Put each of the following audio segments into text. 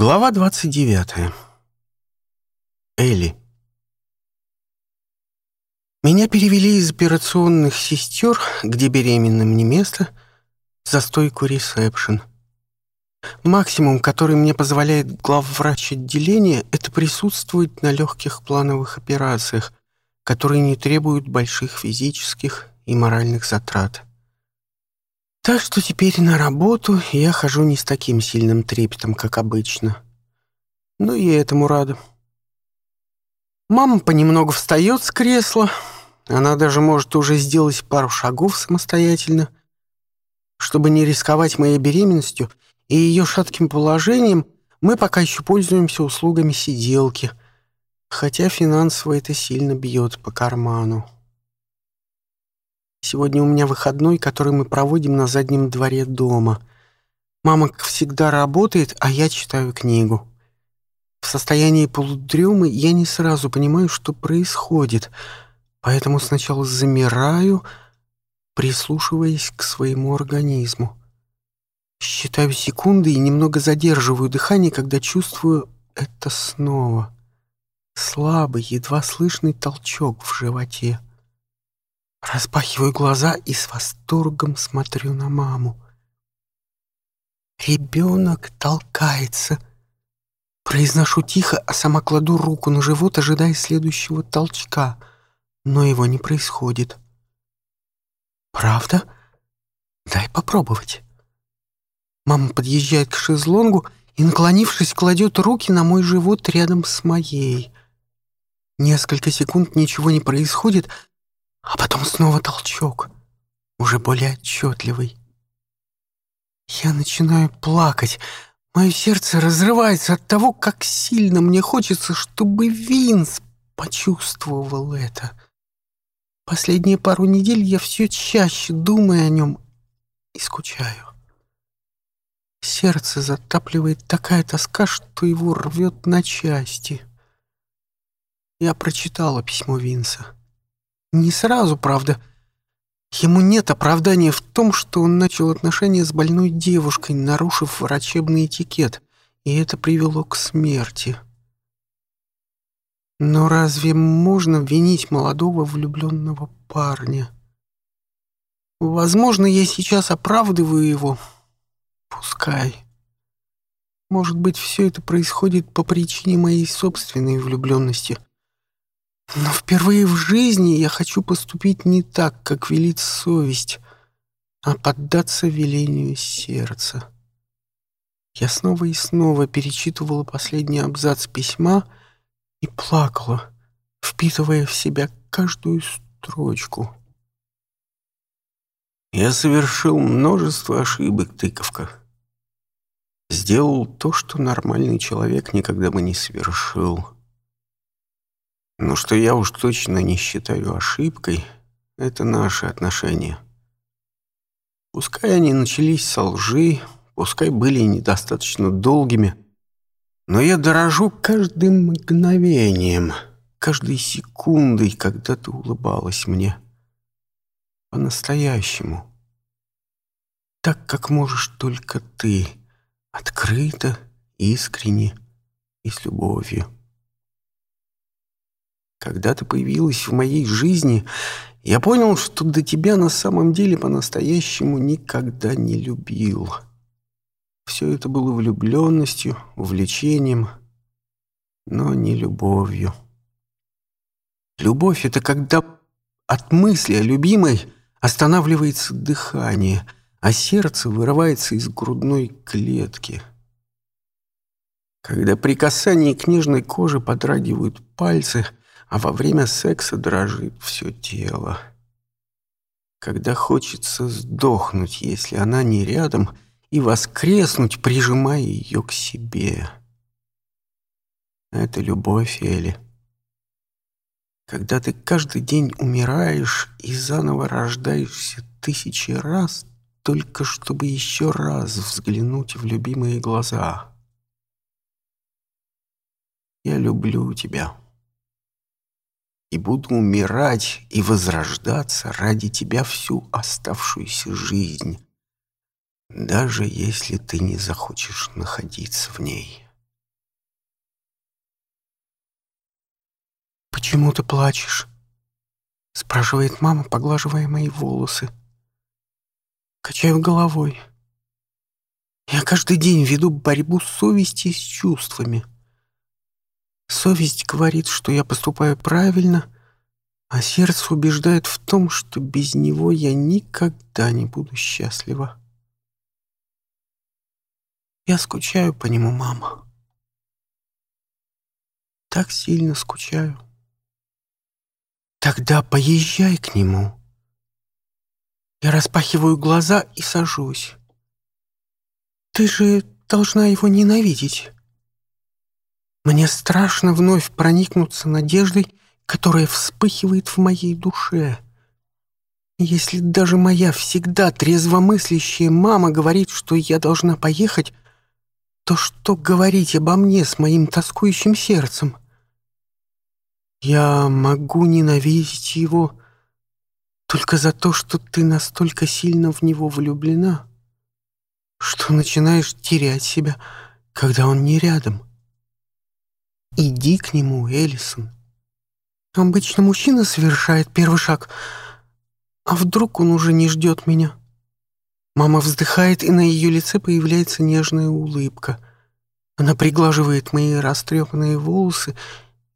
Глава 29. Элли. Меня перевели из операционных сестер, где беременным не место, за стойку ресепшн. Максимум, который мне позволяет главврач отделения, это присутствовать на легких плановых операциях, которые не требуют больших физических и моральных затрат. Так что теперь на работу я хожу не с таким сильным трепетом, как обычно. Но и этому рада. Мама понемногу встает с кресла. Она даже может уже сделать пару шагов самостоятельно. Чтобы не рисковать моей беременностью и ее шатким положением, мы пока еще пользуемся услугами сиделки, хотя финансово это сильно бьет по карману. Сегодня у меня выходной, который мы проводим на заднем дворе дома. Мама, как всегда, работает, а я читаю книгу. В состоянии полудремы я не сразу понимаю, что происходит, поэтому сначала замираю, прислушиваясь к своему организму. Считаю секунды и немного задерживаю дыхание, когда чувствую это снова. Слабый, едва слышный толчок в животе. Распахиваю глаза и с восторгом смотрю на маму. Ребенок толкается. Произношу тихо, а сама кладу руку на живот, ожидая следующего толчка, но его не происходит. «Правда? Дай попробовать». Мама подъезжает к шезлонгу и, наклонившись, кладет руки на мой живот рядом с моей. Несколько секунд ничего не происходит, а потом снова толчок, уже более отчетливый. Я начинаю плакать. Мое сердце разрывается от того, как сильно мне хочется, чтобы Винс почувствовал это. Последние пару недель я все чаще думаю о нем и скучаю. Сердце затапливает такая тоска, что его рвет на части. Я прочитала письмо Винса. Не сразу, правда. Ему нет оправдания в том, что он начал отношения с больной девушкой, нарушив врачебный этикет, и это привело к смерти. Но разве можно винить молодого влюбленного парня? Возможно, я сейчас оправдываю его. Пускай. Может быть, все это происходит по причине моей собственной влюбленности. Но впервые в жизни я хочу поступить не так, как велит совесть, а поддаться велению сердца. Я снова и снова перечитывала последний абзац письма и плакала, впитывая в себя каждую строчку. Я совершил множество ошибок, тыковка. Сделал то, что нормальный человек никогда бы не совершил — но что я уж точно не считаю ошибкой, это наши отношения. Пускай они начались со лжи, пускай были недостаточно долгими, но я дорожу каждым мгновением, каждой секундой, когда ты улыбалась мне. По-настоящему. Так, как можешь только ты. Открыто, искренне и с любовью. Когда ты появилась в моей жизни, я понял, что до тебя на самом деле по-настоящему никогда не любил. Все это было влюбленностью, увлечением, но не любовью. Любовь — это когда от мысли о любимой останавливается дыхание, а сердце вырывается из грудной клетки. Когда при касании к нежной коже подрагивают пальцы — а во время секса дрожит все тело. Когда хочется сдохнуть, если она не рядом, и воскреснуть, прижимая ее к себе. Это любовь, Эли. Когда ты каждый день умираешь и заново рождаешься тысячи раз, только чтобы еще раз взглянуть в любимые глаза. Я люблю тебя и буду умирать и возрождаться ради тебя всю оставшуюся жизнь, даже если ты не захочешь находиться в ней. «Почему ты плачешь?» — спрашивает мама, поглаживая мои волосы. Качаю головой. «Я каждый день веду борьбу совести с чувствами». Совесть говорит, что я поступаю правильно, а сердце убеждает в том, что без него я никогда не буду счастлива. Я скучаю по нему, мама. Так сильно скучаю. Тогда поезжай к нему. Я распахиваю глаза и сажусь. Ты же должна его ненавидеть. Мне страшно вновь проникнуться надеждой, которая вспыхивает в моей душе. Если даже моя всегда трезвомыслящая мама говорит, что я должна поехать, то что говорить обо мне с моим тоскующим сердцем? Я могу ненавидеть его только за то, что ты настолько сильно в него влюблена, что начинаешь терять себя, когда он не рядом. Иди к нему, Элисон. Обычно мужчина совершает первый шаг, а вдруг он уже не ждет меня? Мама вздыхает, и на ее лице появляется нежная улыбка. Она приглаживает мои растрепанные волосы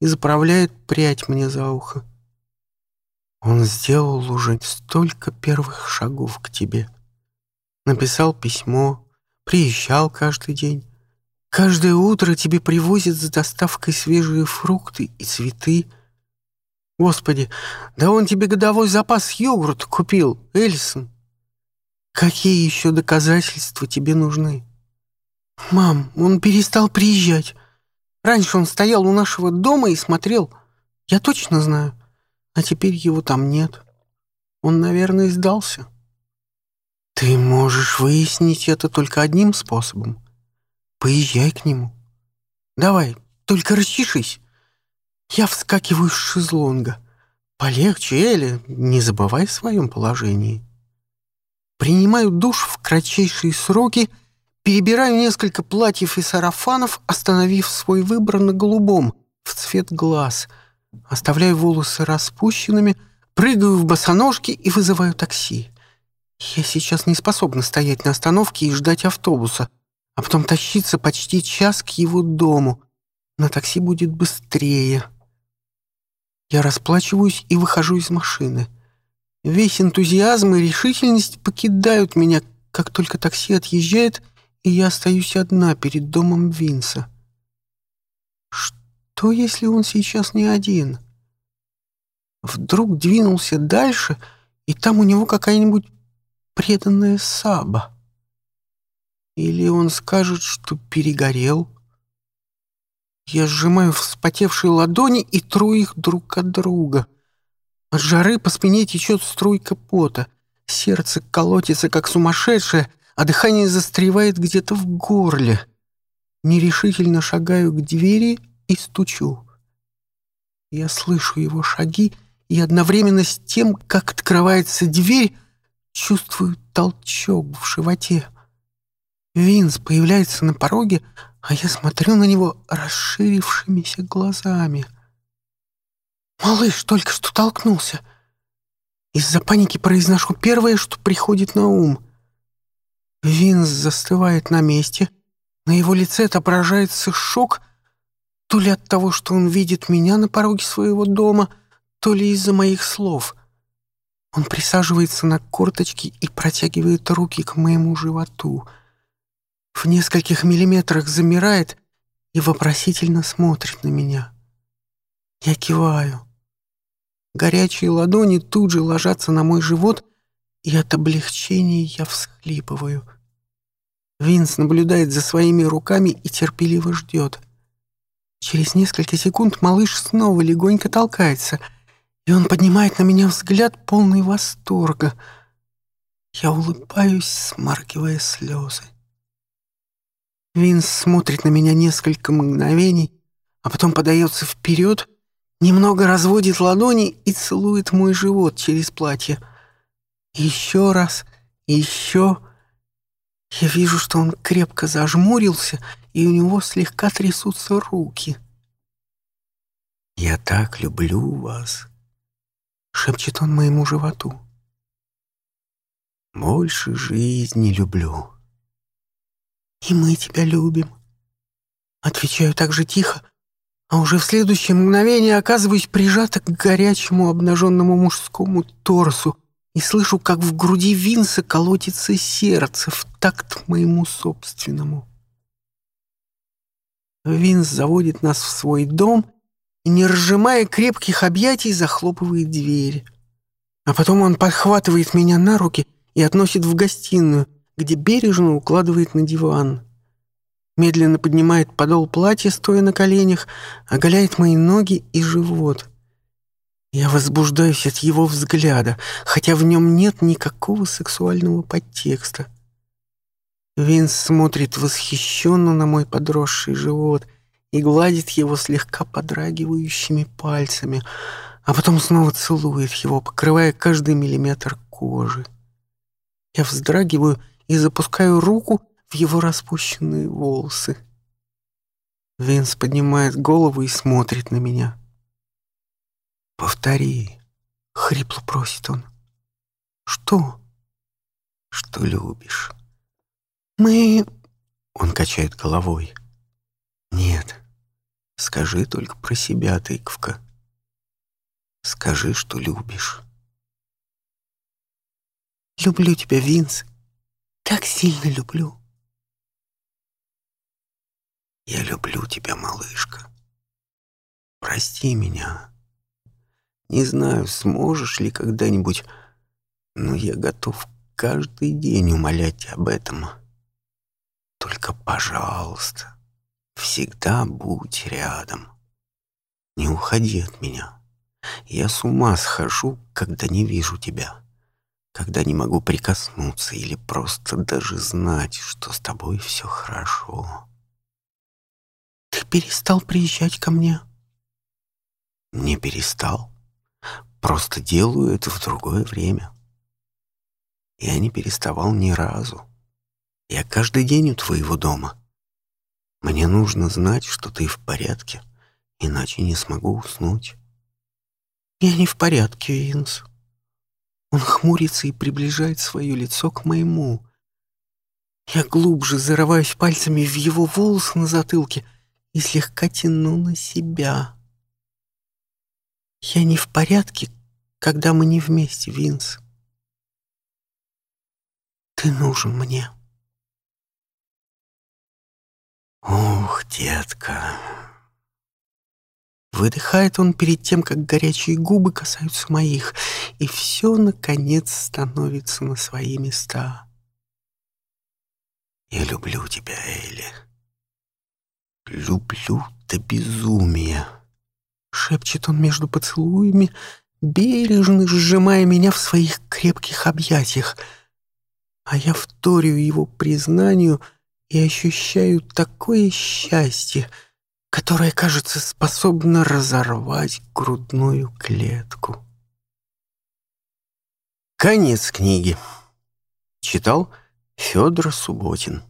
и заправляет прядь мне за ухо. Он сделал уже столько первых шагов к тебе. Написал письмо, приезжал каждый день. Каждое утро тебе привозят с доставкой свежие фрукты и цветы. Господи, да он тебе годовой запас йогурта купил, Эльсон. Какие еще доказательства тебе нужны? Мам, он перестал приезжать. Раньше он стоял у нашего дома и смотрел. Я точно знаю. А теперь его там нет. Он, наверное, сдался. Ты можешь выяснить это только одним способом. Поезжай к нему. Давай, только расчешись. Я вскакиваю с шезлонга. Полегче, Эля, не забывай о своем положении. Принимаю душ в кратчайшие сроки, перебираю несколько платьев и сарафанов, остановив свой выбор на голубом, в цвет глаз. Оставляю волосы распущенными, прыгаю в босоножки и вызываю такси. Я сейчас не способна стоять на остановке и ждать автобуса — а потом тащиться почти час к его дому. На такси будет быстрее. Я расплачиваюсь и выхожу из машины. Весь энтузиазм и решительность покидают меня, как только такси отъезжает, и я остаюсь одна перед домом Винса. Что, если он сейчас не один? Вдруг двинулся дальше, и там у него какая-нибудь преданная саба. Или он скажет, что перегорел. Я сжимаю вспотевшие ладони и тру их друг от друга. От жары по спине течет струйка пота. Сердце колотится, как сумасшедшее, а дыхание застревает где-то в горле. Нерешительно шагаю к двери и стучу. Я слышу его шаги, и одновременно с тем, как открывается дверь, чувствую толчок в животе — Винс появляется на пороге, а я смотрю на него расширившимися глазами. «Малыш только что толкнулся!» Из-за паники произношу первое, что приходит на ум. Винс застывает на месте. На его лице отображается шок, то ли от того, что он видит меня на пороге своего дома, то ли из-за моих слов. Он присаживается на корточки и протягивает руки к моему животу — в нескольких миллиметрах замирает и вопросительно смотрит на меня. Я киваю. Горячие ладони тут же ложатся на мой живот, и от облегчения я всхлипываю. Винс наблюдает за своими руками и терпеливо ждет. Через несколько секунд малыш снова легонько толкается, и он поднимает на меня взгляд полный восторга. Я улыбаюсь, смаркивая слезы. Вин смотрит на меня несколько мгновений, а потом подается вперед, немного разводит ладони и целует мой живот через платье. Еще раз, еще... Я вижу, что он крепко зажмурился, и у него слегка трясутся руки. «Я так люблю вас», — шепчет он моему животу. «Больше жизни люблю». «И мы тебя любим». Отвечаю так же тихо, а уже в следующее мгновение оказываюсь прижата к горячему обнаженному мужскому торсу и слышу, как в груди Винса колотится сердце в такт моему собственному. Винс заводит нас в свой дом и, не разжимая крепких объятий, захлопывает дверь. А потом он подхватывает меня на руки и относит в гостиную — где бережно укладывает на диван. Медленно поднимает подол платья, стоя на коленях, оголяет мои ноги и живот. Я возбуждаюсь от его взгляда, хотя в нем нет никакого сексуального подтекста. Винс смотрит восхищенно на мой подросший живот и гладит его слегка подрагивающими пальцами, а потом снова целует его, покрывая каждый миллиметр кожи. Я вздрагиваю и запускаю руку в его распущенные волосы. Винс поднимает голову и смотрит на меня. «Повтори», — хрипло просит он. «Что?» «Что любишь?» «Мы...» — он качает головой. «Нет, скажи только про себя, тыковка. Скажи, что любишь». «Люблю тебя, Винс», так сильно люблю. Я люблю тебя, малышка. Прости меня. Не знаю, сможешь ли когда-нибудь, но я готов каждый день умолять об этом. Только, пожалуйста, всегда будь рядом. Не уходи от меня. Я с ума схожу, когда не вижу тебя когда не могу прикоснуться или просто даже знать, что с тобой все хорошо. Ты перестал приезжать ко мне? Не перестал. Просто делаю это в другое время. Я не переставал ни разу. Я каждый день у твоего дома. Мне нужно знать, что ты в порядке, иначе не смогу уснуть. Я не в порядке, Винс. Он хмурится и приближает свое лицо к моему. Я глубже зарываюсь пальцами в его волосы на затылке и слегка тяну на себя. Я не в порядке, когда мы не вместе, Винс. Ты нужен мне. Ух, детка, Выдыхает он перед тем, как горячие губы касаются моих, и все, наконец, становится на свои места. Я люблю тебя, Элли. Люблю до безумия. Шепчет он между поцелуями, бережно сжимая меня в своих крепких объятиях. А я вторю его признанию и ощущаю такое счастье — которая кажется, способна разорвать грудную клетку. Конец книги. Читал Федор Субботин.